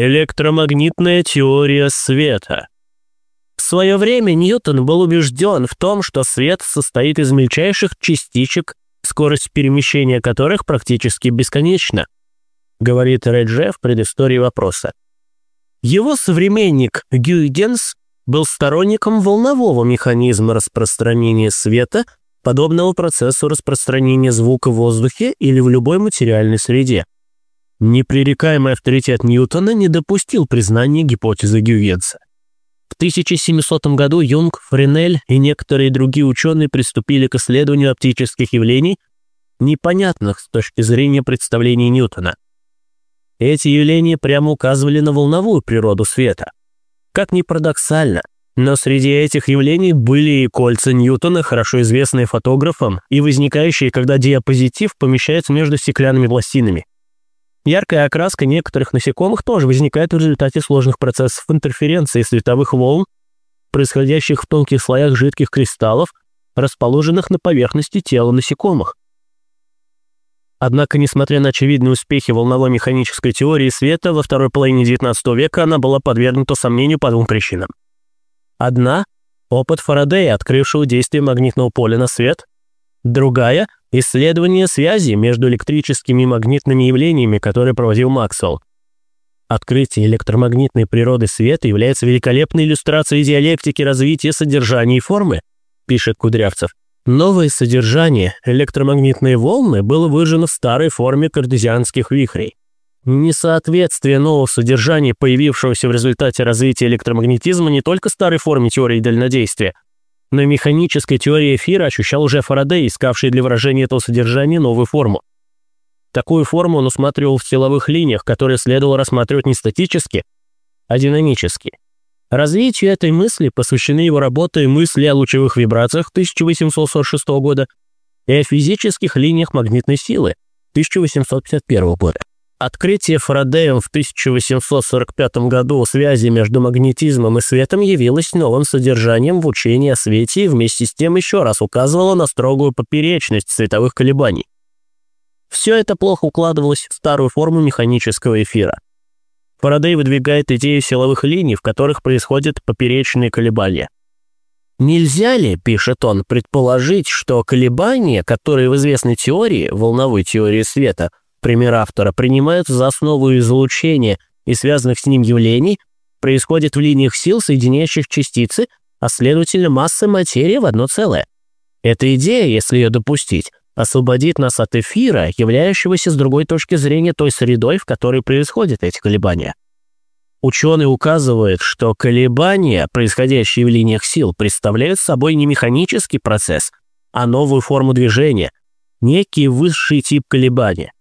Электромагнитная теория света. В свое время Ньютон был убежден в том, что свет состоит из мельчайших частичек, скорость перемещения которых практически бесконечна, говорит Редже в предыстории вопроса. Его современник Гюйгенс был сторонником волнового механизма распространения света, подобного процессу распространения звука в воздухе или в любой материальной среде. Непререкаемый авторитет Ньютона не допустил признания гипотезы Гюйгенса. В 1700 году Юнг, Френель и некоторые другие ученые приступили к исследованию оптических явлений, непонятных с точки зрения представлений Ньютона. Эти явления прямо указывали на волновую природу света. Как ни парадоксально, но среди этих явлений были и кольца Ньютона, хорошо известные фотографам, и возникающие, когда диапозитив помещается между стеклянными пластинами. Яркая окраска некоторых насекомых тоже возникает в результате сложных процессов интерференции световых волн, происходящих в тонких слоях жидких кристаллов, расположенных на поверхности тела насекомых. Однако, несмотря на очевидные успехи волновой механической теории света, во второй половине XIX века она была подвергнута сомнению по двум причинам. Одна – опыт Фарадея, открывшего действие магнитного поля на свет. Другая – Исследование связи между электрическими и магнитными явлениями, которые проводил Максвелл. Открытие электромагнитной природы света является великолепной иллюстрацией диалектики развития содержания и формы, пишет Кудрявцев. Новое содержание, электромагнитные волны, было выражено в старой форме кардезианских вихрей. Несоответствие нового содержания, появившегося в результате развития электромагнетизма не только старой форме теории дальнодействия, но механической теории эфира ощущал уже Фарадей, искавший для выражения этого содержания новую форму. Такую форму он усматривал в силовых линиях, которые следовало рассматривать не статически, а динамически. Развитию этой мысли посвящены его работы «Мысли о лучевых вибрациях» 1846 года и о физических линиях магнитной силы 1851 года. Открытие Фарадеем в 1845 году связи между магнетизмом и светом явилось новым содержанием в учении о свете и вместе с тем еще раз указывало на строгую поперечность световых колебаний. Все это плохо укладывалось в старую форму механического эфира. Фарадей выдвигает идею силовых линий, в которых происходят поперечные колебания. Нельзя ли, пишет он, предположить, что колебания, которые в известной теории, волновой теории света, пример автора, принимают за основу излучения и связанных с ним явлений, происходит в линиях сил, соединяющих частицы, а следовательно массы материи в одно целое. Эта идея, если ее допустить, освободит нас от эфира, являющегося с другой точки зрения той средой, в которой происходят эти колебания. Ученый указывает, что колебания, происходящие в линиях сил, представляют собой не механический процесс, а новую форму движения, некий высший тип колебания.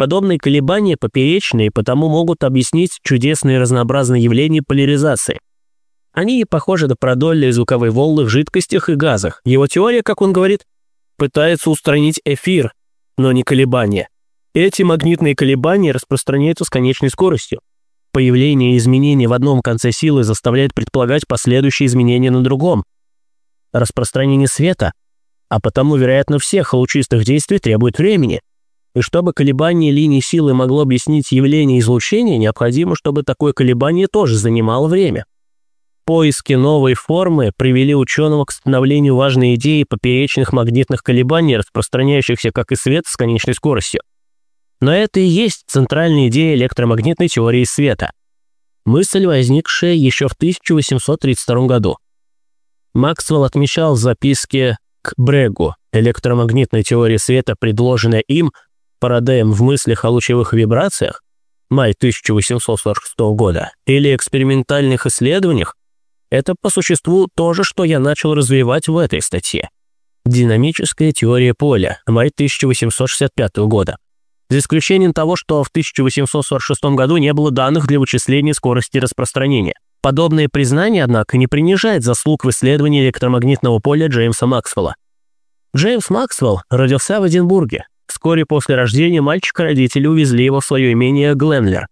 Подобные колебания поперечные потому могут объяснить чудесные разнообразные явления поляризации. Они похожи на продольные звуковые волны в жидкостях и газах. Его теория, как он говорит, пытается устранить эфир, но не колебания. Эти магнитные колебания распространяются с конечной скоростью. Появление изменений в одном конце силы заставляет предполагать последующие изменения на другом. Распространение света, а потому, вероятно, всех лучистых действий требует времени – и чтобы колебание линии силы могло объяснить явление излучения, необходимо, чтобы такое колебание тоже занимало время. Поиски новой формы привели ученого к становлению важной идеи поперечных магнитных колебаний, распространяющихся как и свет с конечной скоростью. Но это и есть центральная идея электромагнитной теории света. Мысль, возникшая еще в 1832 году. Максвелл отмечал в записке к Брегу электромагнитной теории света, предложенная им, Парадеем в мыслях о лучевых вибрациях, май 1846 года, или экспериментальных исследованиях, это по существу то же, что я начал развивать в этой статье. Динамическая теория поля, май 1865 года. За исключением того, что в 1846 году не было данных для вычисления скорости распространения. Подобное признание, однако, не принижает заслуг в исследовании электромагнитного поля Джеймса Максвелла. Джеймс Максвелл родился в Эдинбурге, Вскоре после рождения мальчика родители увезли его в свое имение Гленлер.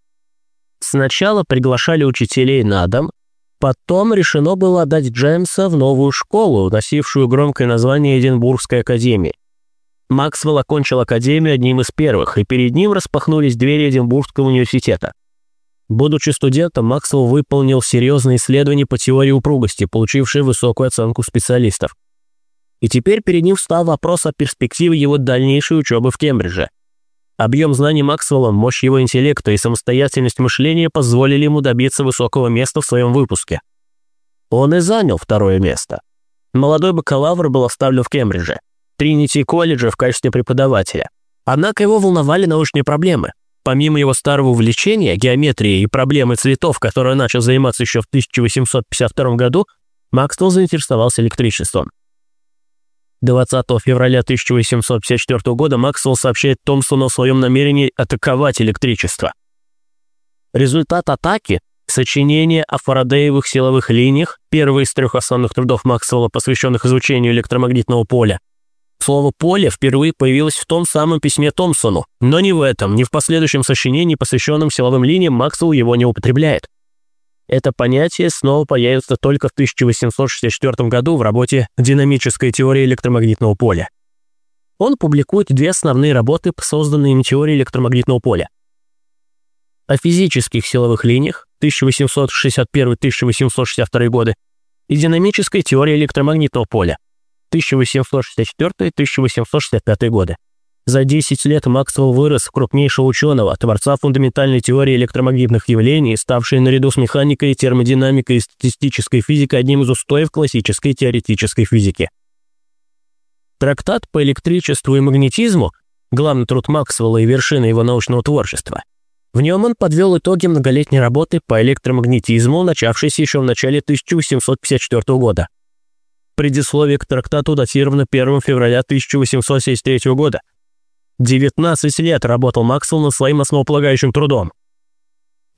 Сначала приглашали учителей на дом, потом решено было отдать Джеймса в новую школу, носившую громкое название Эдинбургской академии. Максвелл окончил академию одним из первых, и перед ним распахнулись двери Эдинбургского университета. Будучи студентом, Максвелл выполнил серьезные исследования по теории упругости, получившие высокую оценку специалистов. И теперь перед ним встал вопрос о перспективе его дальнейшей учебы в Кембридже. Объем знаний Максвелла, мощь его интеллекта и самостоятельность мышления позволили ему добиться высокого места в своем выпуске. Он и занял второе место. Молодой бакалавр был оставлен в Кембридже, Тринити колледжа в качестве преподавателя. Однако его волновали научные проблемы. Помимо его старого увлечения, геометрией и проблемы цветов, которой начал заниматься еще в 1852 году, Максвелл заинтересовался электричеством. 20 февраля 1854 года Максвелл сообщает Томпсону о своем намерении атаковать электричество. Результат атаки – сочинение о фарадеевых силовых линиях, первый из трех основных трудов Максвелла, посвященных изучению электромагнитного поля, Слово «поле» впервые появилось в том самом письме Томпсону, но не в этом, ни в последующем сочинении, посвященном силовым линиям, Максвелл его не употребляет. Это понятие снова появится только в 1864 году в работе «Динамическая теория электромагнитного поля». Он публикует две основные работы, созданные им теорией электромагнитного поля. О физических силовых линиях 1861-1862 годы и динамической теории электромагнитного поля 1864-1865 годы. За 10 лет Максвелл вырос в крупнейшего ученого, творца фундаментальной теории электромагнитных явлений, ставшей наряду с механикой, термодинамикой и статистической физикой одним из устоев классической теоретической физики. Трактат по электричеству и магнетизму – главный труд Максвелла и вершина его научного творчества. В нем он подвел итоги многолетней работы по электромагнетизму, начавшейся еще в начале 1854 года. Предисловие к трактату датировано 1 февраля 1873 года. 19 лет работал Максвелл над своим основополагающим трудом.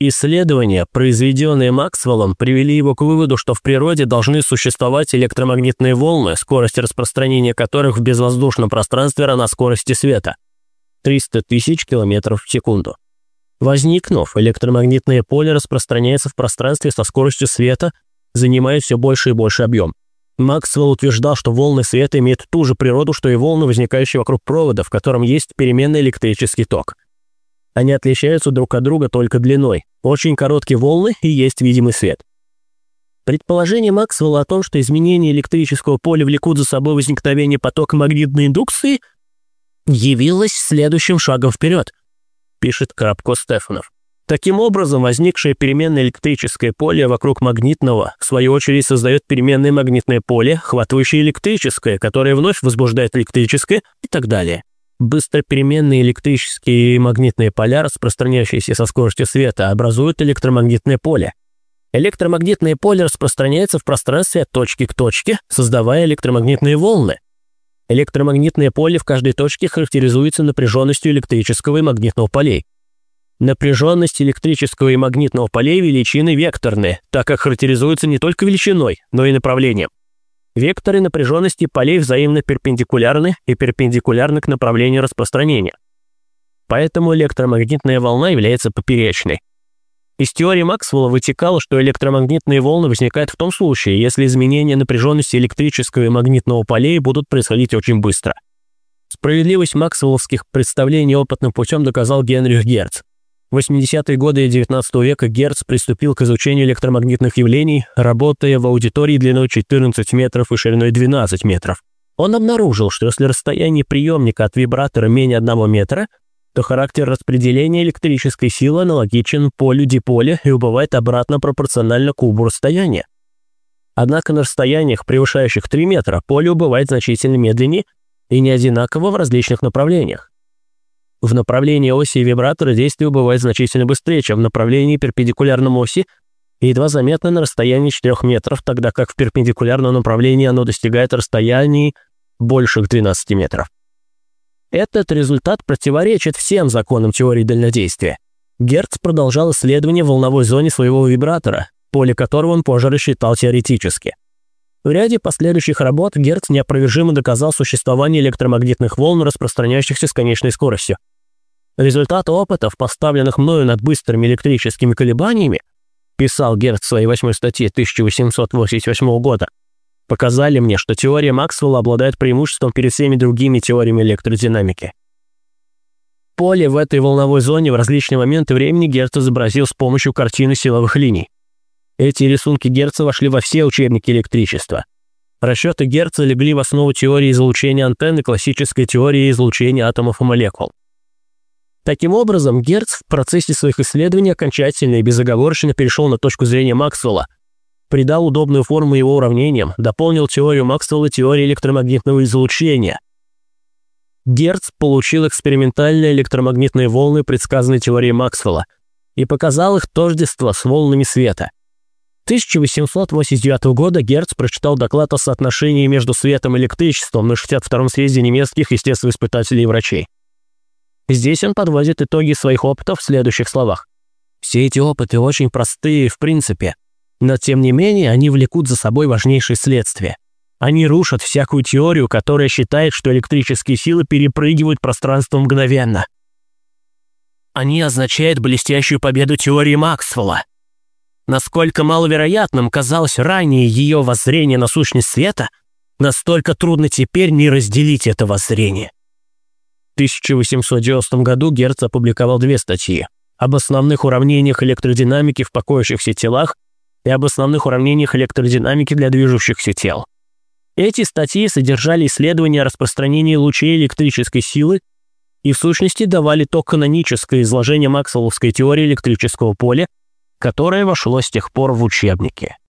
Исследования, произведенные Максвеллом, привели его к выводу, что в природе должны существовать электромагнитные волны, скорость распространения которых в безвоздушном пространстве равна скорости света – 300 тысяч километров в секунду. Возникнув, электромагнитное поле распространяется в пространстве со скоростью света, занимая все больше и больше объем. Максвелл утверждал, что волны света имеют ту же природу, что и волны, возникающие вокруг провода, в котором есть переменный электрический ток. Они отличаются друг от друга только длиной. Очень короткие волны и есть видимый свет. Предположение Максвелла о том, что изменения электрического поля влекут за собой возникновение потока магнитной индукции, явилось следующим шагом вперед, пишет Крабко Стефанов. Таким образом, возникшее переменное электрическое поле вокруг магнитного, в свою очередь, создает переменное магнитное поле, охватывающее электрическое, которое вновь возбуждает электрическое и так далее. Быстро переменные электрические и магнитные поля, распространяющиеся со скоростью света, образуют электромагнитное поле. Электромагнитное поле распространяется в пространстве от точки к точке, создавая электромагнитные волны. Электромагнитное поле в каждой точке характеризуется напряженностью электрического и магнитного полей. Напряженность электрического и магнитного полей величины векторные, так как характеризуются не только величиной, но и направлением. Векторы напряженности полей взаимно перпендикулярны и перпендикулярны к направлению распространения. Поэтому электромагнитная волна является поперечной. Из теории Максвелла вытекало, что электромагнитные волны возникают в том случае, если изменения напряженности электрического и магнитного полей будут происходить очень быстро. Справедливость максвелловских представлений опытным путем доказал Генрих Герц. В 80-е годы XIX века Герц приступил к изучению электромагнитных явлений, работая в аудитории длиной 14 метров и шириной 12 метров. Он обнаружил, что если расстояние приемника от вибратора менее 1 метра, то характер распределения электрической силы аналогичен полю диполя и убывает обратно пропорционально кубу расстояния. Однако на расстояниях, превышающих 3 метра, поле убывает значительно медленнее и не одинаково в различных направлениях. В направлении оси вибратора действие бывает значительно быстрее, чем в направлении перпендикулярном оси, и едва заметно на расстоянии 4 метров, тогда как в перпендикулярном направлении оно достигает расстояний больших 12 метров. Этот результат противоречит всем законам теории дальнодействия. Герц продолжал исследование волновой зоне своего вибратора, поле которого он позже рассчитал теоретически. В ряде последующих работ Герц неопровержимо доказал существование электромагнитных волн, распространяющихся с конечной скоростью. Результаты опытов, поставленных мною над быстрыми электрическими колебаниями, писал Герц в своей восьмой статье 1888 года, показали мне, что теория Максвелла обладает преимуществом перед всеми другими теориями электродинамики. поле в этой волновой зоне в различные моменты времени Герц изобразил с помощью картины силовых линий. Эти рисунки Герца вошли во все учебники электричества. Расчеты Герца легли в основу теории излучения антенн и классической теории излучения атомов и молекул. Таким образом, Герц в процессе своих исследований окончательно и безоговорочно перешел на точку зрения Максвелла, придал удобную форму его уравнениям, дополнил теорию Максвелла теорией электромагнитного излучения. Герц получил экспериментальные электромагнитные волны предсказанной теорией Максвелла и показал их тождество с волнами света. 1889 года Герц прочитал доклад о соотношении между светом и электричеством на 62-м съезде немецких естествоиспытателей и врачей. Здесь он подводит итоги своих опытов в следующих словах. Все эти опыты очень простые в принципе, но тем не менее они влекут за собой важнейшие следствия. Они рушат всякую теорию, которая считает, что электрические силы перепрыгивают пространство мгновенно. Они означают блестящую победу теории Максвелла. Насколько маловероятным казалось ранее ее воззрение на сущность света, настолько трудно теперь не разделить это воззрение. В 1890 году Герц опубликовал две статьи об основных уравнениях электродинамики в покоящихся телах и об основных уравнениях электродинамики для движущихся тел. Эти статьи содержали исследования распространения лучей электрической силы и в сущности давали то каноническое изложение максвелловской теории электрического поля, которое вошло с тех пор в учебники.